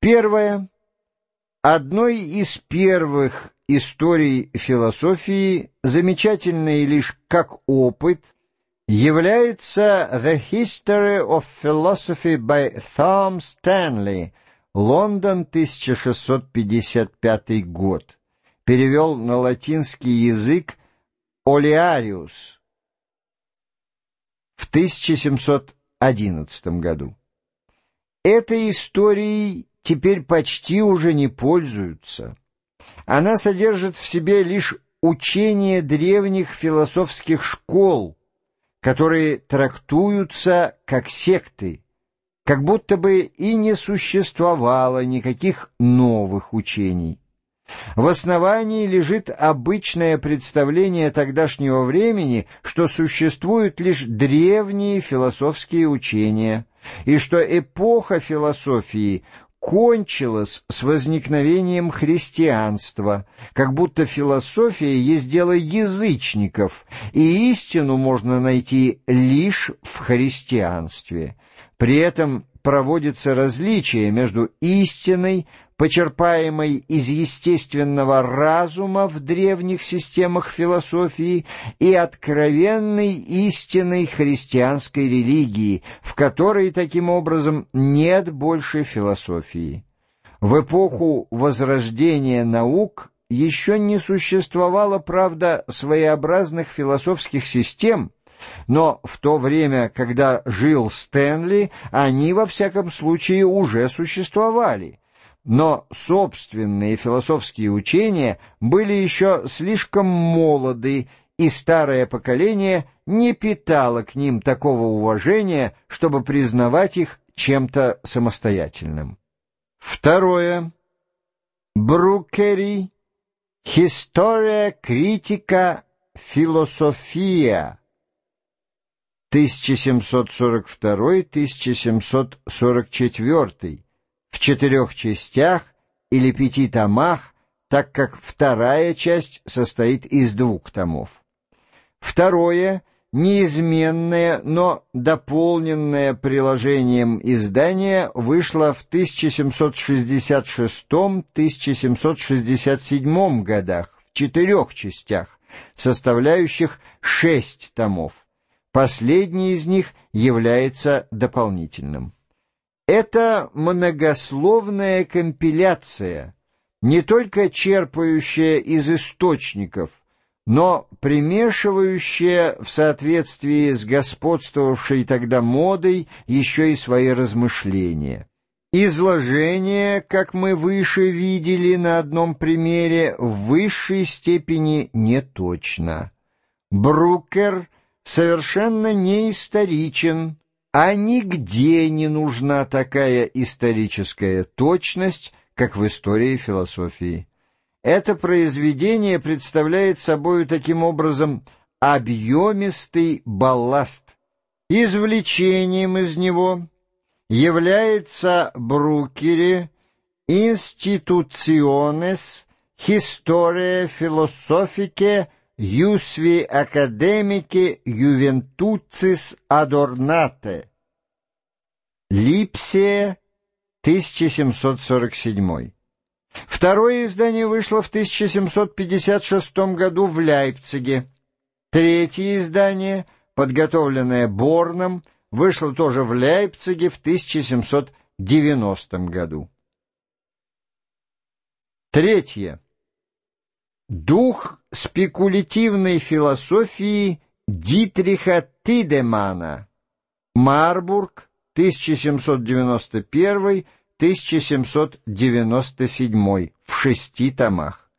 Первое. Одной из первых историй философии, замечательной лишь как опыт, является «The History of Philosophy by Tom Stanley», Лондон, 1655 год. Перевел на латинский язык Олиариус в 1711 году. Этой историей теперь почти уже не пользуются. Она содержит в себе лишь учение древних философских школ, которые трактуются как секты, как будто бы и не существовало никаких новых учений. В основании лежит обычное представление тогдашнего времени, что существуют лишь древние философские учения, и что эпоха философии кончилась с возникновением христианства, как будто философия есть дело язычников, и истину можно найти лишь в христианстве. При этом проводится различие между истиной, почерпаемой из естественного разума в древних системах философии, и откровенной истинной христианской религии, в которой, таким образом, нет больше философии. В эпоху возрождения наук еще не существовало, правда, своеобразных философских систем, но в то время, когда жил Стэнли, они, во всяком случае, уже существовали. Но собственные философские учения были еще слишком молоды, и старое поколение не питало к ним такого уважения, чтобы признавать их чем-то самостоятельным. Второе. Брукери. История критика философия 1742-1744 в четырех частях или пяти томах, так как вторая часть состоит из двух томов. Второе — неизменное, но дополненное приложением издание вышло в 1766-1767 годах в четырех частях, составляющих шесть томов. Последний из них является дополнительным. Это многословная компиляция, не только черпающая из источников, но примешивающая в соответствии с господствовавшей тогда модой еще и свои размышления. Изложение, как мы выше видели на одном примере, в высшей степени неточно. Брукер — совершенно не историчен, а нигде не нужна такая историческая точность, как в истории философии. Это произведение представляет собой таким образом объемистый балласт. Извлечением из него является Брукере «Институционес Historia Philosophicae Юсви академики Ювентуцис Адорнате. Липсия, 1747. Второе издание вышло в 1756 году в Лейпциге. Третье издание, подготовленное Борном, вышло тоже в Лейпциге в 1790 году. Третье. Дух спекулятивной философии Дитриха Тидемана. Марбург, 1791-1797, в шести томах.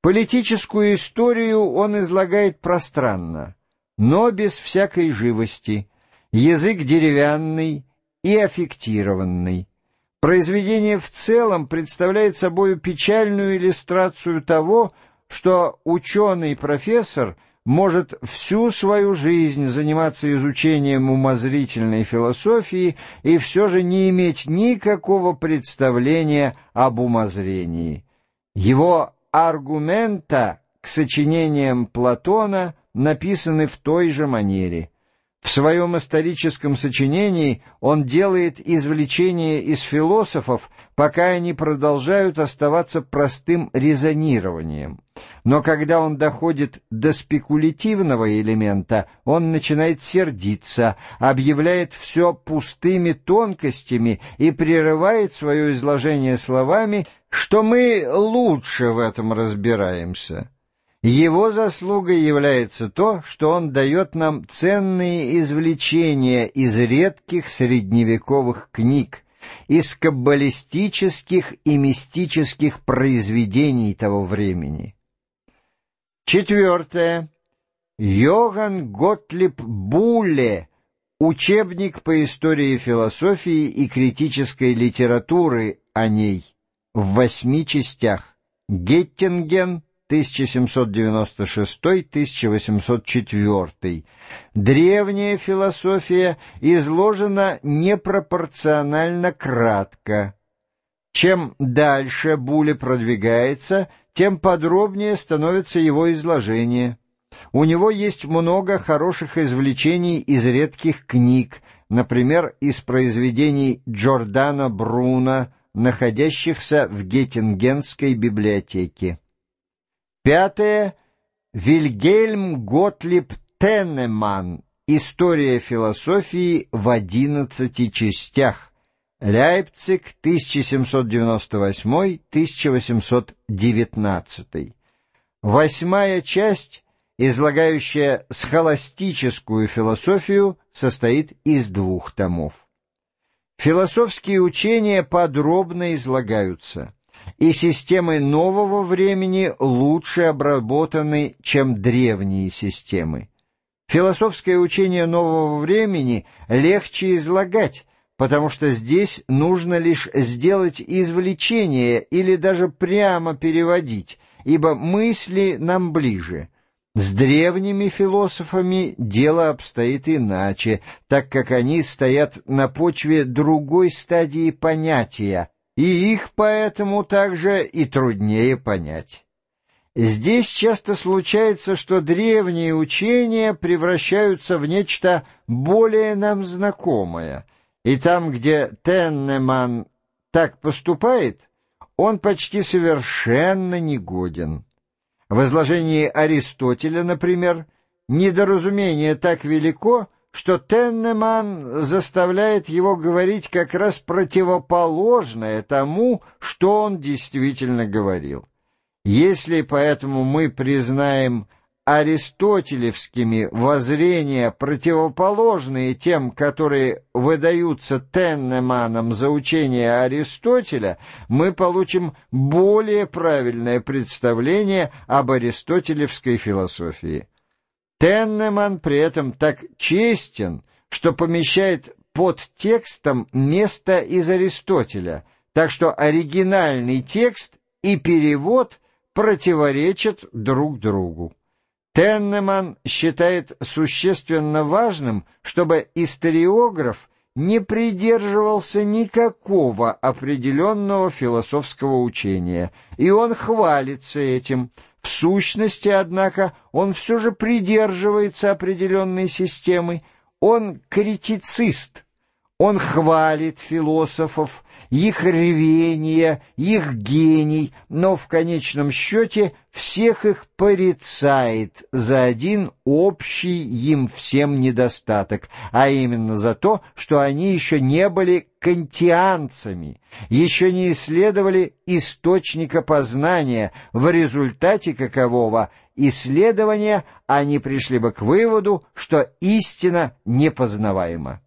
Политическую историю он излагает пространно, но без всякой живости, язык деревянный и аффектированный. Произведение в целом представляет собой печальную иллюстрацию того, что ученый-профессор может всю свою жизнь заниматься изучением умозрительной философии и все же не иметь никакого представления об умозрении. Его аргумента к сочинениям Платона написаны в той же манере. В своем историческом сочинении он делает извлечения из философов, пока они продолжают оставаться простым резонированием. Но когда он доходит до спекулятивного элемента, он начинает сердиться, объявляет все пустыми тонкостями и прерывает свое изложение словами, что мы лучше в этом разбираемся. Его заслугой является то, что он дает нам ценные извлечения из редких средневековых книг, из каббалистических и мистических произведений того времени. Четвертое. Йоган Готлиб Булле. Учебник по истории философии и критической литературы о ней в восьми частях. Геттинген, 1796-1804. Древняя философия изложена непропорционально кратко. Чем дальше Буле продвигается, тем подробнее становится его изложение. У него есть много хороших извлечений из редких книг, например, из произведений Джордана Бруна, находящихся в Геттингенской библиотеке. Пятое. Вильгельм Готлиб Теннеман. История философии в одиннадцати частях. Лейпциг, 1798-1819. Восьмая часть, излагающая схоластическую философию, состоит из двух томов. Философские учения подробно излагаются и системы нового времени лучше обработаны, чем древние системы. Философское учение нового времени легче излагать, потому что здесь нужно лишь сделать извлечение или даже прямо переводить, ибо мысли нам ближе. С древними философами дело обстоит иначе, так как они стоят на почве другой стадии понятия, и их поэтому также и труднее понять. Здесь часто случается, что древние учения превращаются в нечто более нам знакомое, и там, где Теннеман так поступает, он почти совершенно негоден. В изложении Аристотеля, например, недоразумение так велико, что Теннеман заставляет его говорить как раз противоположное тому, что он действительно говорил. Если поэтому мы признаем аристотелевскими воззрения, противоположные тем, которые выдаются Теннеманом за учение Аристотеля, мы получим более правильное представление об аристотелевской философии. Теннеман при этом так честен, что помещает под текстом место из Аристотеля, так что оригинальный текст и перевод противоречат друг другу. Теннеман считает существенно важным, чтобы историограф не придерживался никакого определенного философского учения, и он хвалится этим – в сущности, однако, он все же придерживается определенной системы. Он критицист. Он хвалит философов, их ревение, их гений, но в конечном счете всех их порицает за один общий им всем недостаток, а именно за то, что они еще не были кантианцами, еще не исследовали источника познания, в результате какового исследования они пришли бы к выводу, что истина непознаваема.